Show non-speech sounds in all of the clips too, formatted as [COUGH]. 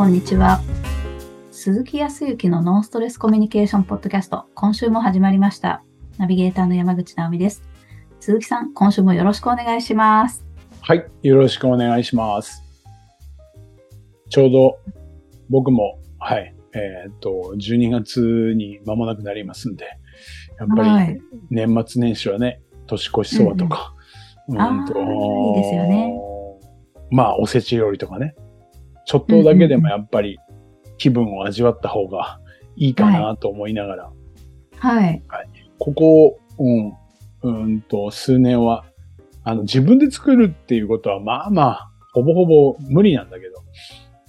こんにちは。鈴木康之のノンストレスコミュニケーションポッドキャスト、今週も始まりました。ナビゲーターの山口直美です。鈴木さん、今週もよろしくお願いします。はい、よろしくお願いします。ちょうど僕も、はい、えー、っと、12月に間もなくなりますんで、やっぱり年末年始はね、年越しそばとか、うん、うんといいですよね。まあ、おせち料理とかね、ちょっとだけでもやっぱり気分を味わった方がいいかなと思いながら。はい。はい、ここ、うん、うんと、数年は、あの、自分で作るっていうことは、まあまあ、ほぼほぼ無理なんだけど。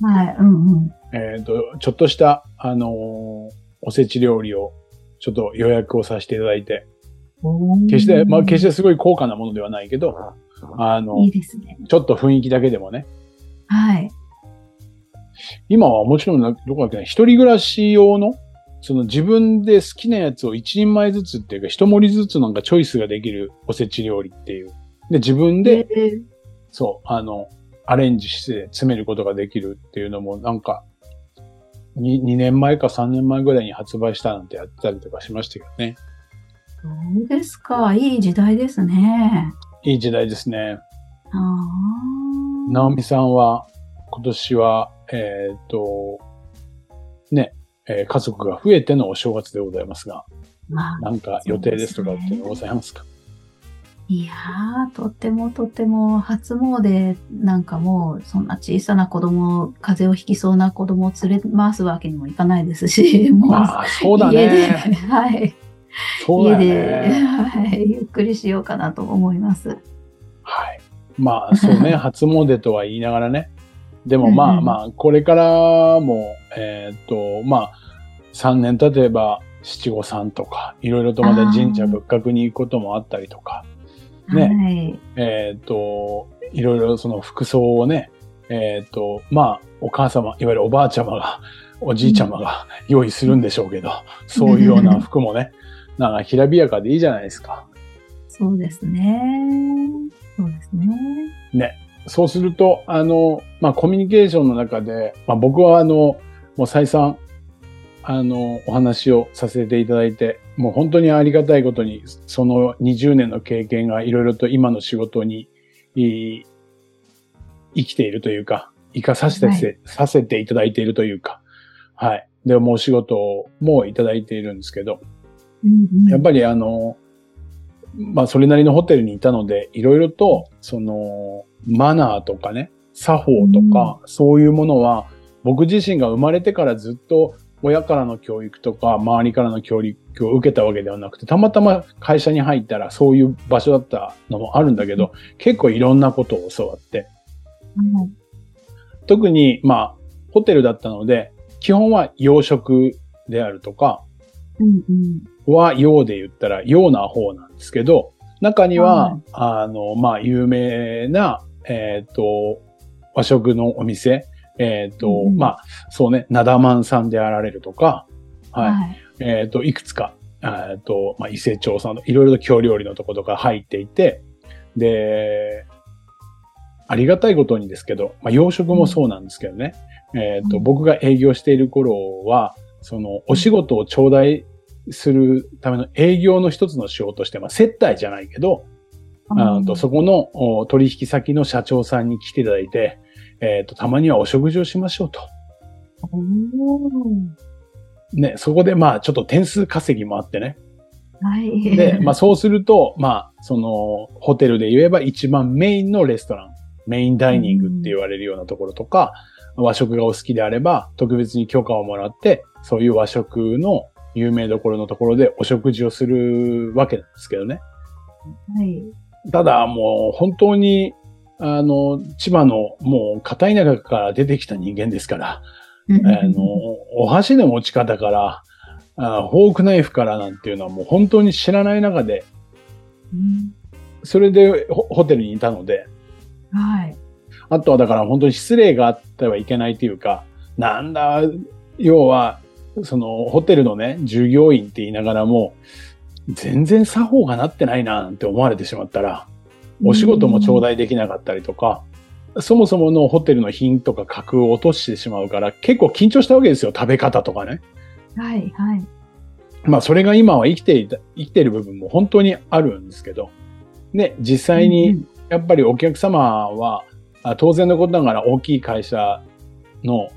はい、うんうん。えっ、と、ちょっとした、あのー、おせち料理を、ちょっと予約をさせていただいて。決して、まあ、決してすごい高価なものではないけど、あの、いいですね。ちょっと雰囲気だけでもね。はい。今はもちろん、どこだっけな、一人暮らし用の、その自分で好きなやつを一人前ずつっていうか、一盛りずつなんかチョイスができるおせち料理っていう。で、自分で、えー、そう、あの、アレンジして詰めることができるっていうのも、なんか2、2年前か3年前ぐらいに発売したなんてやったりとかしましたけどね。そうですか。いい時代ですね。いい時代ですね。ああ。直美さんは今年はえっ、ー、と、ね、えー、家族が増えてのお正月でございますが、まあ、なんか予定ですとかってございますか？いやー、とってもとっても初詣なんかもう、そんな小さな子供、風邪をひきそうな子供を連れ回すわけにもいかないですし、もう、まあ、そうだね。家で、はい。そうだね、家で、はい、ゆっくりしようかなと思います。はい。まあ、そうね、[LAUGHS] 初詣とは言いながらね、でもまあまあ、これからも、えっと、まあ、3年経てば七五三とか、いろいろとまた神社仏閣に行くこともあったりとか、ね、はい、えっと、いろいろその服装をね、えっと、まあ、お母様、いわゆるおばあちゃまが、[LAUGHS] おじいちゃまが用意するんでしょうけど、そういうような服もね、なんかきらびやかでいいじゃないですか。そうですね。そうですね。ね。そうすると、あの、まあ、コミュニケーションの中で、まあ、僕はあの、もう再三、あの、お話をさせていただいて、もう本当にありがたいことに、その20年の経験がいろいろと今の仕事に、生きているというか、生かさせて、はい、させていただいているというか、はい。で、もうお仕事もいただいているんですけど、うんうん、やっぱりあの、まあ、それなりのホテルにいたので、いろいろと、その、マナーとかね、作法とか、うん、そういうものは、僕自身が生まれてからずっと親からの教育とか、周りからの教育を受けたわけではなくて、たまたま会社に入ったらそういう場所だったのもあるんだけど、結構いろんなことを教わって。うん、特に、まあ、ホテルだったので、基本は洋食であるとか、うんうん、は洋で言ったら洋な方なんですけど、中には、あの、まあ、有名な、えっ、ー、と、和食のお店、えっ、ー、と、うん、まあ、そうね、なだまんさんであられるとか、はい。はい、えっ、ー、と、いくつか、えっ、と、まあ、伊勢町さんのいろいろと京料理のとことか入っていて、で、ありがたいことにですけど、まあ、洋食もそうなんですけどね、うん、えっ、と、僕が営業している頃は、その、お仕事を頂戴するための営業の一つの仕事として、まあ、接待じゃないけど、あとそこの取引先の社長さんに来ていただいて、えっ、ー、と、たまにはお食事をしましょうと。ね、そこでまあちょっと点数稼ぎもあってね。はい。で、まあそうすると、まあそのホテルで言えば一番メインのレストラン、メインダイニングって言われるようなところとか、和食がお好きであれば特別に許可をもらって、そういう和食の有名どころのところでお食事をするわけなんですけどね。はい。ただもう本当に、あの、千葉のもう片田舎から出てきた人間ですから、あの、お箸の持ち方から、あフォークナイフからなんていうのはもう本当に知らない中で、うん、それでホテルにいたので、はい。あとはだから本当に失礼があってはいけないというか、なんだ、要は、そのホテルのね、従業員って言いながらも、全然作法がなってないななんて思われてしまったら、お仕事も頂戴できなかったりとか、そもそものホテルの品とか格を落としてしまうから、結構緊張したわけですよ。食べ方とかね。はい、はい。まあ、それが今は生きていた、生きている部分も本当にあるんですけど。で、実際にん、やっぱりお客様は、あ当然のことながら大きい会社のお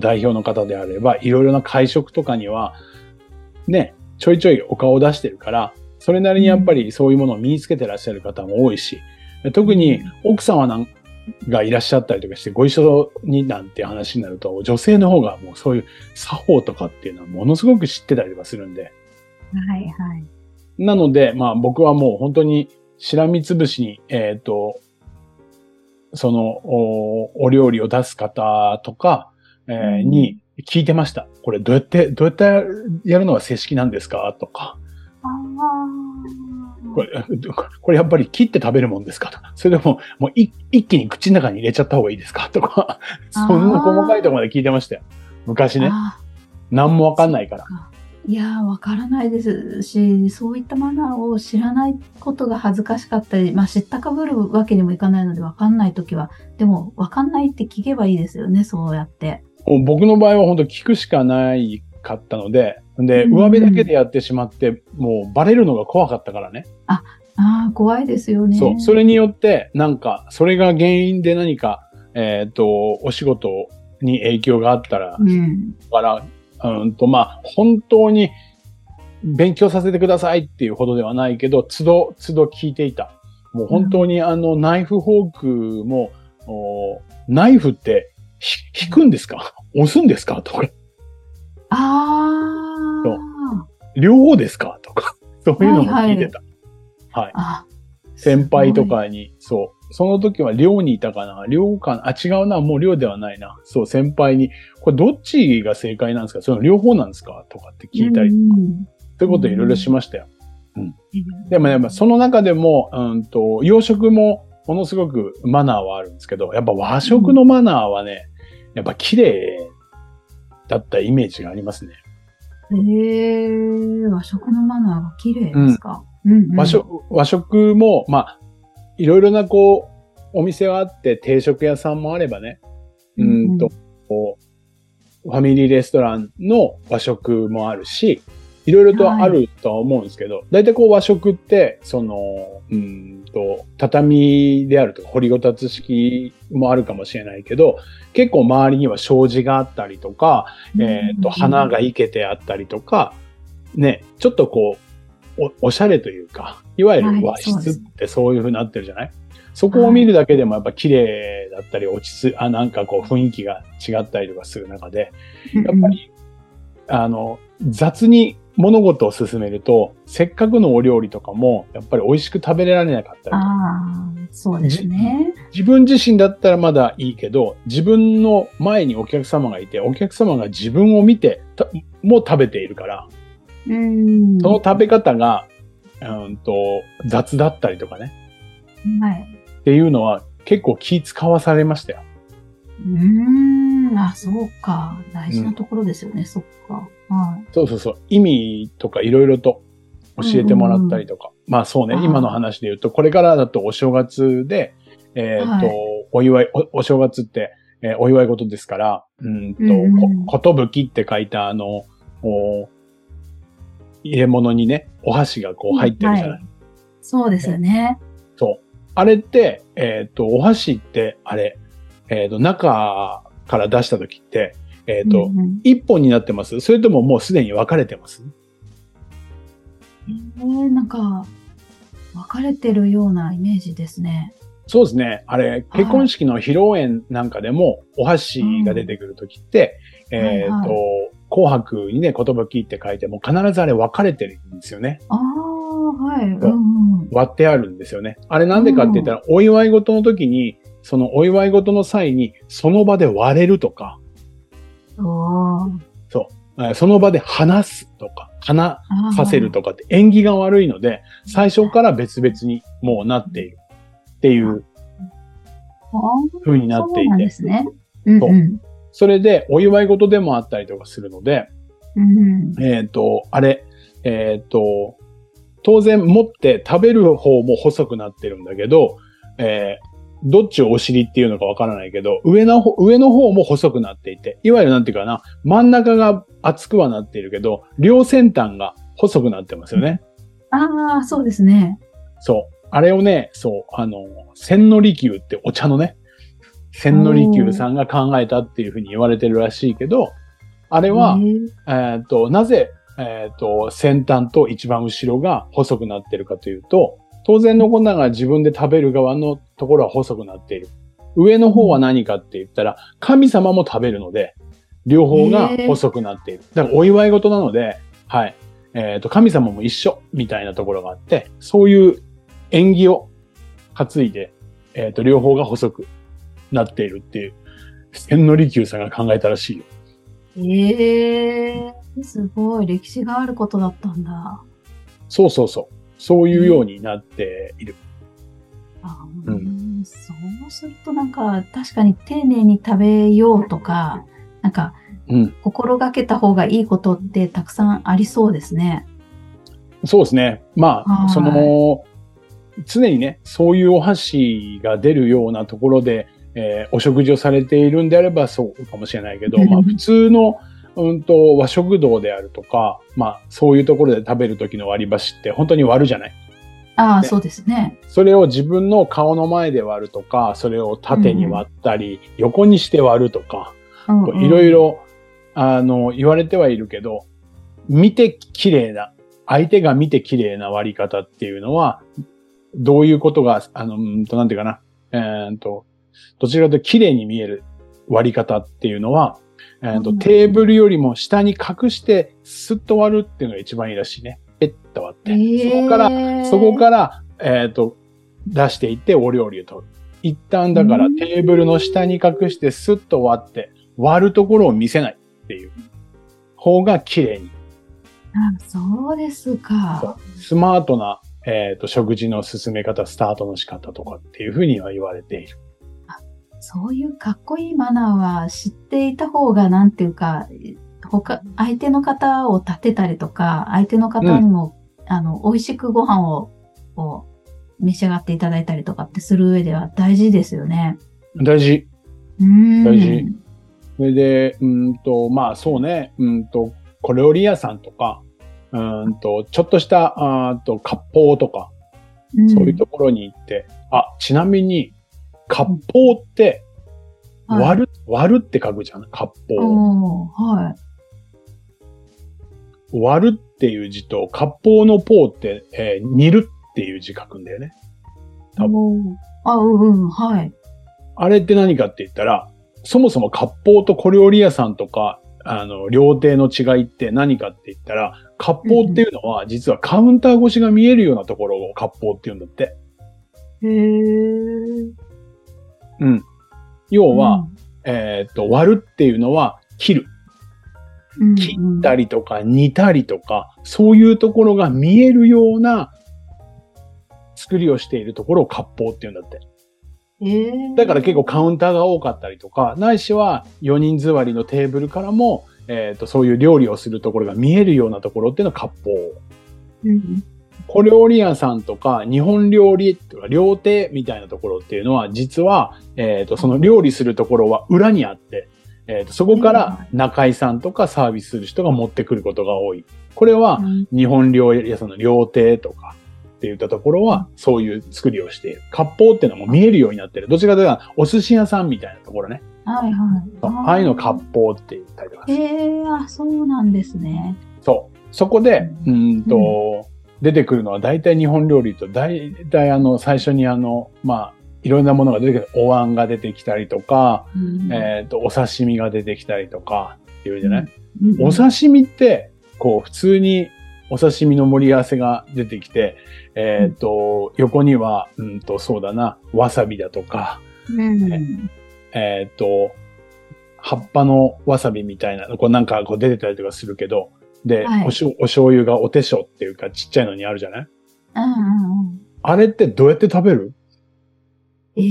代表の方であれば、いろいろな会食とかには、ね、ちょいちょいお顔を出してるから、それなりにやっぱりそういうものを身につけてらっしゃる方も多いし、特に奥様なんがいらっしゃったりとかしてご一緒になんて話になると、女性の方がもうそういう作法とかっていうのはものすごく知ってたりとかするんで。はい、はい。なので、まあ僕はもう本当にしらみつぶしに、えっ、と、そのお、お料理を出す方とか、えに聞いてました。これどうやって、どうやってやるのが正式なんですか？とか。あこれ、これやっぱり切って食べるもんですか？とか。それでも、もう一一気に口の中に入れちゃった方がいいですか？とか。そんな細かいところまで聞いてましたよ。昔ね。あ何もわかんないから。いやー、わからないですし、そういったマナーを知らないことが恥ずかしかったり、まあ知ったかぶるわけにもいかないので、わかんないときは、でも、わかんないって聞けばいいですよね、そうやって。僕の場合は本当聞くしかないかったので、で、うん上辺だけでやってしまって、もうバレるのが怖かったからね。ああ、怖いですよね。そう。それによって、なんか、それが原因で何か、えっ、と、お仕事に影響があったら、うん。から、うんと、まあ、本当に勉強させてくださいっていうほどではないけど、都度、都度聞いていた。もう本当にあの、ナイフフォークも、おナイフってひ引くんですか？押すんですか？とか、ああ。両方ですか？とか、[LAUGHS] そういうのも聞いてた。はい、あ、先輩とかに、そう。その時は寮にいたかな？寮かな？あ、違うな。もう寮ではないな。そう、先輩に、これどっちが正解なんですか？その両方なんですか？とかって聞いたり、うん。そういうこといろいろしましたよ。うん。でもやっぱその中でも、うんと、洋食もものすごくマナーはあるんですけど、やっぱ和食のマナーはね、やっぱ綺麗だったイメージがありますね。へえ、和食のマナーが綺麗ですか、うん。うん和食、和食も、まあ、いろいろなこう、お店があって定食屋さんもあればね、ううん。んと、こう、ファミリーレストランの和食もあるし、いろいろとあるとは思うんですけど、大体こう和食って、その、うんと、畳であるとか、掘りごたつ式もあるかもしれないけど、結構周りには障子があったりとか、えっ、と、花が生けてあったりとか、ね、ちょっとこう、おおしゃれというか、いわゆはいる和室ってそういう風になってるじゃない、そこを見るだけでもやっぱ綺麗だったり、落ち着、あ、なんかこう雰囲気が違ったりとかする中で、やっぱり、あの、雑に物事を進めると、せっかくのお料理とかも、やっぱり美味しく食べられなかったりああ、そうですね。自分自身だったらまだいいけど、自分の前にお客様がいて、お客様が自分を見て、たもう食べているから、うん。その食べ方が、うんと、雑だったりとかね、はい。っていうのは結構気使わされましたよ。うーん、あ、そうか。大事なところですよね、そっか。はい。そうそうそう。意味とかいろいろと教えてもらったりとか。まあそうね今の話で言うと、これからだとお正月で、えっ、と、はいお祝いお、お正月って、えーお祝い事ですから、うんと、うんうんこことぶきって書いたあの、お入れ物にね、お箸がこう入ってるじゃない？はいそうですよね。そう。あれって、えっ、と、お箸って、あれ、えっ、と、中から出した時って、えっ、と、うんうん一本になってますそれとももうすでに分かれてます？えー、なんか、分かれてるようなイメージですね。そうですね。あれ、結婚式の披露宴なんかでも、お箸が出てくるときって、んえっ、と、はいは紅白にね、言葉きって書いても、必ずあれ分かれてるんですよね。ああ、はい。うんそううん。割ってあるんですよね。あれなんでかって言ったら、お祝い事の時に、そのお祝い事の際に、その場で割れるとか、おー。えーその場で話すとか、話させるとかって縁起が悪いので、最初から別々にもうなっているっていう風になっていそうね。うんそう。うん。それでお祝い事でもあったりとかするので、うんえっ、と、あれ、えっ、と、当然持って食べる方も細くなってるんだけど、えーどっちをお尻っていうのかわからないけど、上の方、上の方も細くなっていて、いわゆるなんていうかな、真ん中が厚くはなっているけど、両先端が細くなってますよね。ああ、そうですね。そう。あれをね、そう、あの、千利休ってお茶のね、千利休さんが考えたっていうふうに言われてるらしいけど、あれは、えっ、と、なぜ、えっ、と、先端と一番後ろが細くなってるかというと、当然のことながら自分で食べる側のところは細くなっている。上の方は何かって言ったら、神様も食べるので、両方が細くなっている。だからお祝い事なので、はい。えっ、と、神様も一緒みたいなところがあって、そういう縁起を担いで、えっ、と、両方が細くなっているっていう、千利休さんが考えたらしいよ。ええー、すごい。歴史があることだったんだ。そうそうそう。そういうようになっている。あうん、そうするとなんか、確かに丁寧に食べようとか、なんか、うん、心がけた方がいいことってたくさんありそうですね。そうですね。まあ、その、常にね、そういうお箸が出るようなところで、えー、お食事をされているんであればそうかもしれないけど、[LAUGHS] まあ普通の、うんと、和食堂であるとか、まあそういうところで食べる時の割り箸って本当に割るじゃない？ああ、そうですね。それを自分の顔の前で割るとか、それを縦に割ったり、うん、横にして割るとか、いろいろ、あの、言われてはいるけど、見て綺麗な、相手が見て綺麗な割り方っていうのは、どういうことが、あの、うんと、なんていうかな、えー、と、どちらかというと綺麗に見える割り方っていうのは、えーと、うん、テーブルよりも下に隠してスッと割るっていうのが一番いいらしいね。ペッと割って。えー、そこから、そこから、えっ、ー、と、出していってお料理を取る。一旦だからテーブルの下に隠してスッと割って、割るところを見せないっていう方が綺麗に。あ、そうですか。スマートなえっ、ー、と、食事の進め方、スタートの仕方とかっていうふうには言われている。そういうかっこいいマナーは知っていた方が、なんていうか、他、相手の方を立てたりとか、相手の方にも、うん、あの、美味しくご飯を、を召し上がっていただいたりとかってする上では大事ですよね。大事。大事。それで、うんと、まあそうね、うんと、小料理屋さんとか、うんと、ちょっとした、あと、割烹とか、うん、そういうところに行って、あ、ちなみに、割烹って、割る、はい、割るって書くじゃん、割烹。はい。割るっていう字と、割烹のポーって、えー、煮るっていう字書くんだよね。多分。あ、うんうん、はい。あれって何かって言ったら、そもそも割烹と小料理屋さんとか、あの、料亭の違いって何かって言ったら、割烹っていうのは、実はカウンター越しが見えるようなところを割烹って言うんだって。へー。うん。要は、うん、えっ、と、割るっていうのは切る。切ったりとか煮たりとか、そういうところが見えるような作りをしているところを割烹って言うんだって。だから結構カウンターが多かったりとか、ないしは4人座りのテーブルからも、えっ、ー、と、そういう料理をするところが見えるようなところっていうのは割烹。うん、小料理屋さんとか日本料理とか料亭みたいなところっていうのは実は、えっ、ー、と、その料理するところは裏にあって、えっ、ー、と、そこから中井さんとかサービスする人が持ってくることが多い。これは日本料理屋さんの料亭とか、って言ったところは、そういう作りをしている。割烹っていうのも見えるようになってる。どちらかというと、お寿司屋さんみたいなところね。はいはい。ああいうの割烹って言ったりとかへえー、あ、そうなんですね。そう。そこで、うんと、うん、出てくるのは大体日本料理と大体あの、最初にあの、まあ、いろんなものが出てくる。お椀が出てきたりとか、うん、えっ、ー、と、お刺身が出てきたりとか、っていうじゃない、うん、お刺身って、こう、普通にお刺身の盛り合わせが出てきて、えっ、ー、と、横には、うんと、そうだな、わさびだとか、うん、えっ、ー、と、葉っぱのわさびみたいな、こうなんかこう出てたりとかするけど、で、はい、おしお醤油がお手塩っていうかちっちゃいのにあるじゃない、うんうんうん、あれってどうやって食べる？ええー、い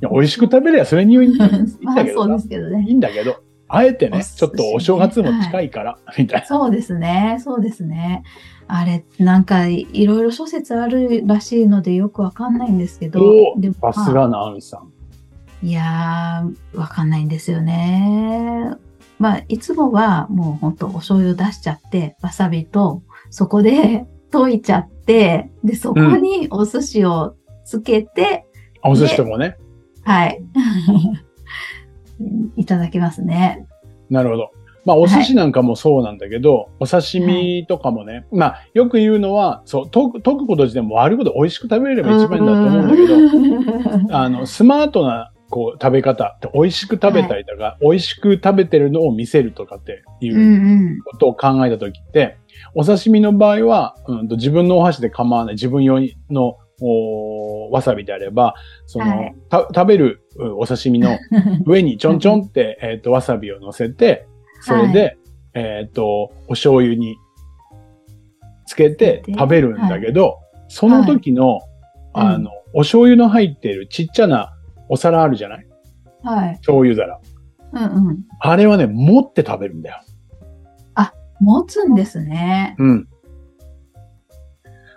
や美味しく食べればそれに [LAUGHS] いいんだけど。まあそうですけどね。いいんだけど、あえてね、ちょっとお正月も近いから、みたいな。そうですね。そうですね。あれ、なんかいいろいろ諸説あるらしいのでよくわかんないんですけど。おでもさすがな、アンさん。いやー、わかんないんですよね。まあ、いつもはもうほんとお醤油出しちゃって、わさびとそこで [LAUGHS] 溶いちゃって、で、そこにお寿司をつけて、あお寿司ともね。はい。[LAUGHS] いただきますね。なるほど。まあ、お寿司なんかもそうなんだけど、お刺身とかもね、まあ、よく言うのは、そう、溶く、こと自体も悪いこと美味しく食べれれば一番いいんだと思うんだけど、どあの、スマートな、こう、食べ方って、美味しく食べたりとか、美味しく食べてるのを見せるとかっていううんうん。ことを考えたときって、お刺身の場合は、うんと、自分のお箸で構わない、自分用のおわさびであれば、その、はい。た食べるうんお刺身の [LAUGHS] 上にちょんちょんって、えっ、と、わさびを乗せて、それで、えっ、と、お醤油につけてで食べるんだけど、その時の、うん。あの、お醤油の入っているちっちゃなお皿あるじゃない？はい。醤油皿。うんうん。あれはね、持って食べるんだよ。持つんですね。うん。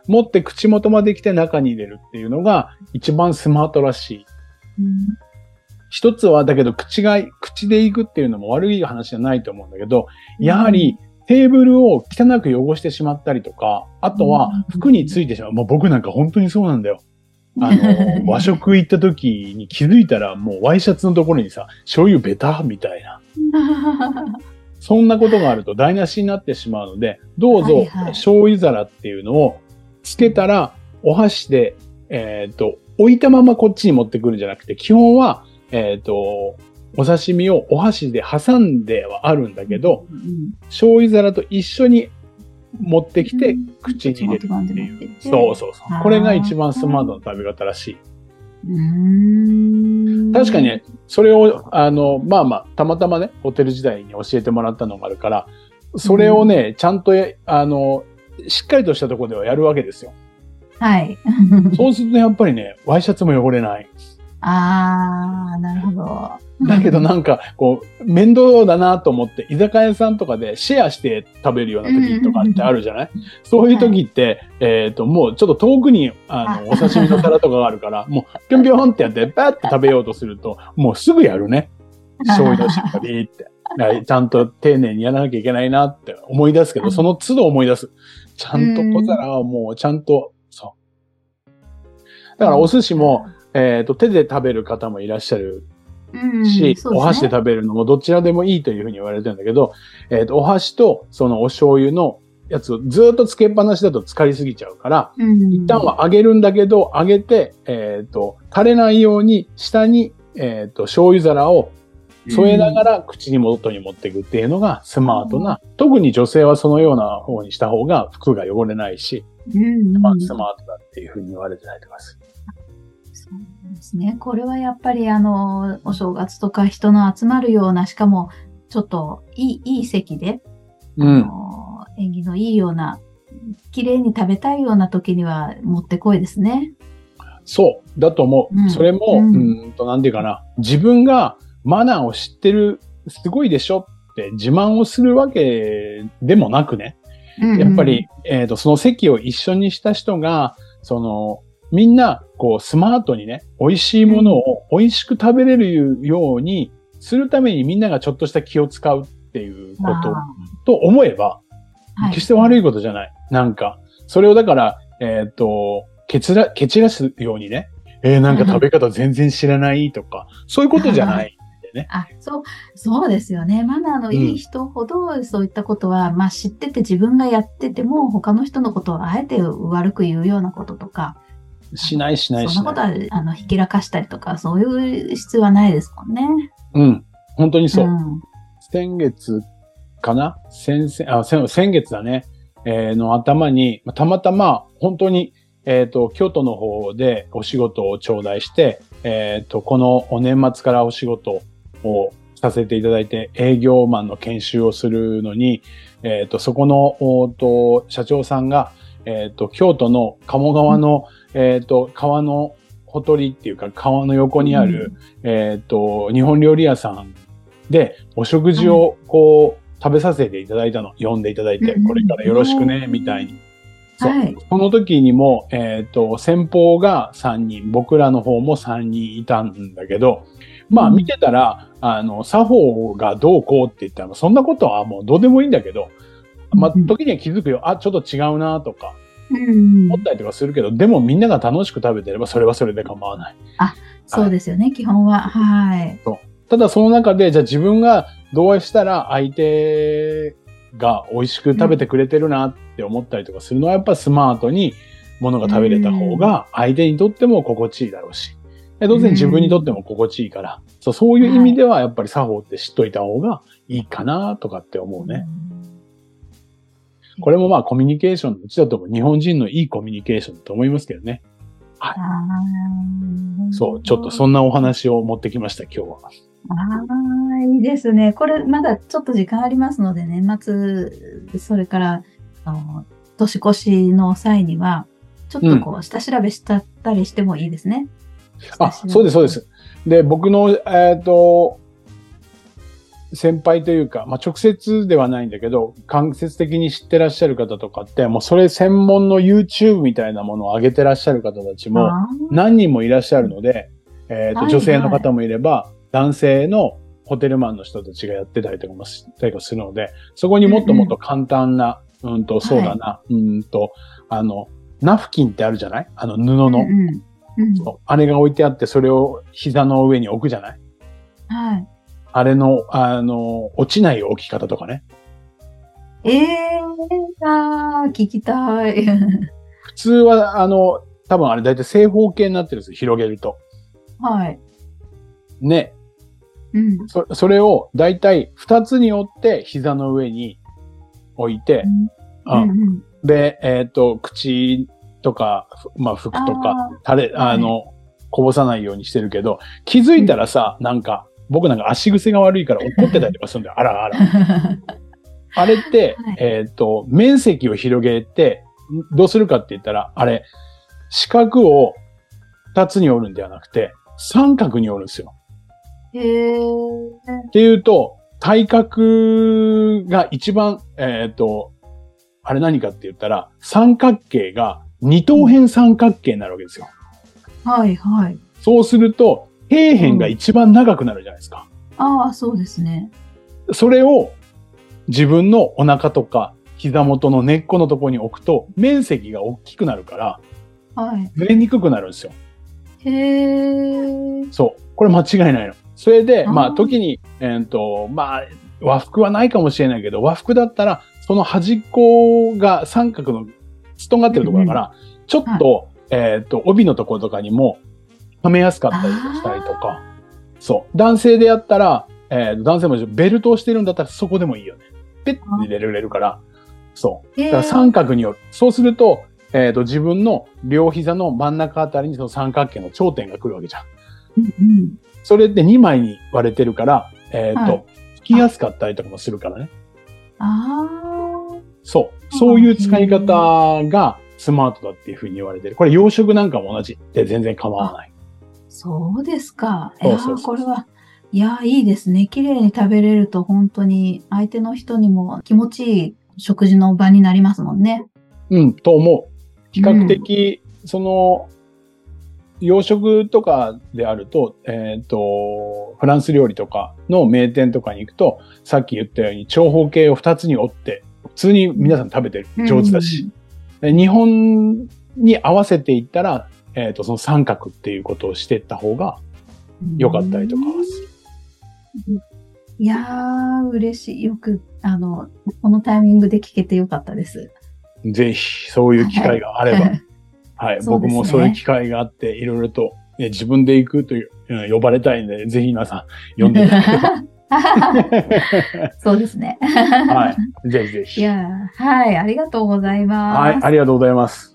持って口元まで来て中に入れるっていうのが一番スマートらしい。うん一つは、だけど口が、口で行くっていうのも悪い話じゃないと思うんだけど、やはり、テーブルを汚く汚してしまったりとか、あとはうん服についてしまう。もう僕なんか本当にそうなんだよ。あの、[LAUGHS] 和食行った時に気づいたらもうワイシャツのところにさ、醤油ベタみたいな。そんなことがあると台無しになってしまうので、どうぞ醤油皿っていうのをつけたら、お箸で、えっ、と、置いたままこっちに持ってくるんじゃなくて、基本は、えっ、と、お刺身をお箸で挟んではあるんだけど、うん醤油皿と一緒に持ってきて、口に入れるるっていう。そうそうそう。これが一番スマートな食べ方らしい。うーん確かにね、それを、あの、まあまあ、たまたまね、ホテル時代に教えてもらったのがあるから、それをね、ちゃんとや、あの、しっかりとしたところではやるわけですよ。はい。[LAUGHS] そうするとやっぱりね、ワイシャツも汚れない。あー、なるほど。だけどなんか、こう、面倒だなと思って、居酒屋さんとかでシェアして食べるような時とかってあるじゃない？そういう時って、えっ、と、もうちょっと遠くに、あの、お刺身の皿とかがあるから、[LAUGHS] もう、ぴょんぴょんってやって、パッて食べようとすると、もうすぐやるね。醤油のしっかりって。ちゃんと丁寧にやらなきゃいけないなって思い出すけど、その都度思い出す。ちゃんと小皿はもうちゃんと、そう。だからお寿司も、えっ、と、手で食べる方もいらっしゃるうんし、そうですね。お箸で食べるのもどちらでもいいというふうに言われてるんだけど、えっ、と、お箸とそのお醤油のやつをずっとつけっぱなしだと浸かりすぎちゃうから、うん。一旦は揚げるんだけど、揚げて、えっ、と、垂れないように下に、えっ、と、醤油皿を添えながら口に元に持っていくっていうのがスマートな、特に女性はそのような方にした方が服が汚れないし、うんまあスマートだっていうふうに言われてたりとかする。そうですね。これはやっぱりあの、お正月とか人の集まるような、しかもちょっといい、いい席で、あうん。の縁起のいいような、綺麗に食べたいような時にはもってこいですね。そう、だと思う。うんそれも、ううんん、と、なんていうかな。自分がマナーを知ってる、すごいでしょって自慢をするわけでもなくね。やっぱり、えっ、と、その席を一緒にした人が、その、みんな、こう、スマートにね、美味しいものを美味しく食べれるようにするためにみんながちょっとした気を使うっていうことまあと思えば、はい決して悪いことじゃない。なんか、それをだから、えっ、と、蹴つら、蹴散らすようにね、えー、なんか食べ方全然知らないとか、そういうことじゃない。[LAUGHS] あ、そう、そうですよね。マナーのいい人ほど、そういったことは、まあ知ってて自分がやってても、他の人のことをあえて悪く言うようなこととか、しないしないしそんなことない。は、あの、ひきらかしたりとか、そういう必要はないですもんね。うん。本当にそう。ん先月かな？先々あ先、先月だね。えーの頭に、まあたまたま、本当に、えっ、と、京都の方でお仕事を頂戴して、えっ、と、このお年末からお仕事をさせていただいて、営業マンの研修をするのに、えっ、と、そこの、おーと、社長さんが、えっ、と、京都の鴨川の、えっ、と、川のほとりっていうか、川の横にある、えっ、と、日本料理屋さんで、お食事をこう、食べさせていただいたの。呼んでいただいて、うんこれからよろしくね、みたいに。そう。はい。その時にも、えっ、と、先方が3人、僕らの方も3人いたんだけど、まあうん見てたら、あの、作法がどうこうって言ったら、そんなことはもうどうでもいいんだけど、まあうん時には気づくよ。あ、ちょっと違うなとか、うん思ったりとかするけど、でもみんなが楽しく食べてればそれはそれで構わない。そうですよね、基本は。はい。ただその中で、じゃあ自分がどうしたら相手が美味しく食べてくれてるなって思ったりとかするのは、やっぱスマートに物が食べれた方が相手にとっても心地いいだろうし、で当然自分にとっても心地いいから、そうそういう意味ではやっぱり作法って知っといた方がいいかなとかって思うね。これもまあコミュニケーションのうちだと思う。日本人のいいコミュニケーションだと思いますけどね。あーそう、ちょっとそんなお話を持ってきました、今日は。ああ、いいですね。これ、まだちょっと時間ありますので、年末、それから、あの年越しの際には、ちょっとこう、下調べしたったりしてもいいですね。あ、下調べそうです、そうで。す。で、僕の、えっ、と、先輩というか、まあ、直接ではないんだけど、間接的に知ってらっしゃる方とかって、もうそれ専門の YouTube みたいなものを上げてらっしゃる方たちもあ何人もいらっしゃるので、えっ、と、はい女性の方もいれば、男性のホテルマンの人たちがやってたりとかもしたりとかするので、そこにもっともっと簡単な、うんと、そうだな、うんと、あの、ナフキンってあるじゃない？あの布の。ーうんうん。うん。あれが置いてあって、それを膝の上に置くじゃない？はい。あれの、あの、落ちない置き方とかね。ええー、あー聞きたい。普通は、あの、多分あれ大体正方形になってるんですよ。広げると。はい。ね。うん。そそれを大体二つに折って膝の上に置いて、うんうんうんで、えっ、と、口とか、ふまあ、服とか、垂れ、はいあの、こぼさないようにしてるけど、気づいたらさ、なんか、僕なんか足癖が悪いから怒ってたりとかするんだよ。[LAUGHS] あらあら。あれって、はいえっ、と、面積を広げて、んどうするかって言ったら、あれ、四角を二つに折るんではなくて、三角に折るんですよ。へえ。っていうと、体格が一番、えっ、と、あれ何かって言ったら、三角形が二等辺三角形になるわけですよ。はいはい。そうすると、底辺が一番長くなるじゃないですか。ああ、そうですね。それを自分のお腹とか膝元の根っこのところに置くと、面積が大きくなるから、はい。ずれにくくなるんですよ。へえ。そう。これ間違いないの。それで、あーまあ、時に、えっ、と、まあ、和服はないかもしれないけど、和服だったら、その端っこが三角の、すとんがってるところだから、ちょっと、えっ、と、帯のところとかにも、はめやすかったりとかしたりとか、そう。男性でやったら、えーと男性もベルトをしてるんだったらそこでもいいよね。ペッて入れられるから、そう。だから三角による。そうすると、えっ、と、自分の両膝の真ん中あたりにその三角形の頂点が来るわけじゃん。うんうん。それって2枚に割れてるから、えっ、と、はい拭きやすかったりとかもするからね。あそう。そういう使い方がスマートだっていうふうに言われてる。これ洋食なんかも同じで全然構わない。あ、そうですか。いやこれは、いやーいいですね。綺麗に食べれると本当に相手の人にも気持ちいい食事の場になりますもんね。うん、と思う。比較的、その、洋食とかであると、えっ、と、フランス料理とかの名店とかに行くと、さっき言ったように長方形を2つに折って、普通に皆さん食べてる。上手だし。で日本に合わせていったら、えっ、と、その三角っていうことをしていった方がうん。良かったりとかはする。いやー、嬉しい。よく、あの、このタイミングで聞けてよかったです。ぜひ、そういう機会があれば、はい、[LAUGHS] そうですね僕もそういう機会があって、いろいろと、ね、自分で行くという、うん呼ばれたいんで、ぜひ皆さん、呼んでいただければ。[LAUGHS] そうですね。[LAUGHS] はい。ぜひぜいひ。やーはい、ありがとうございます。はい、ありがとうございます。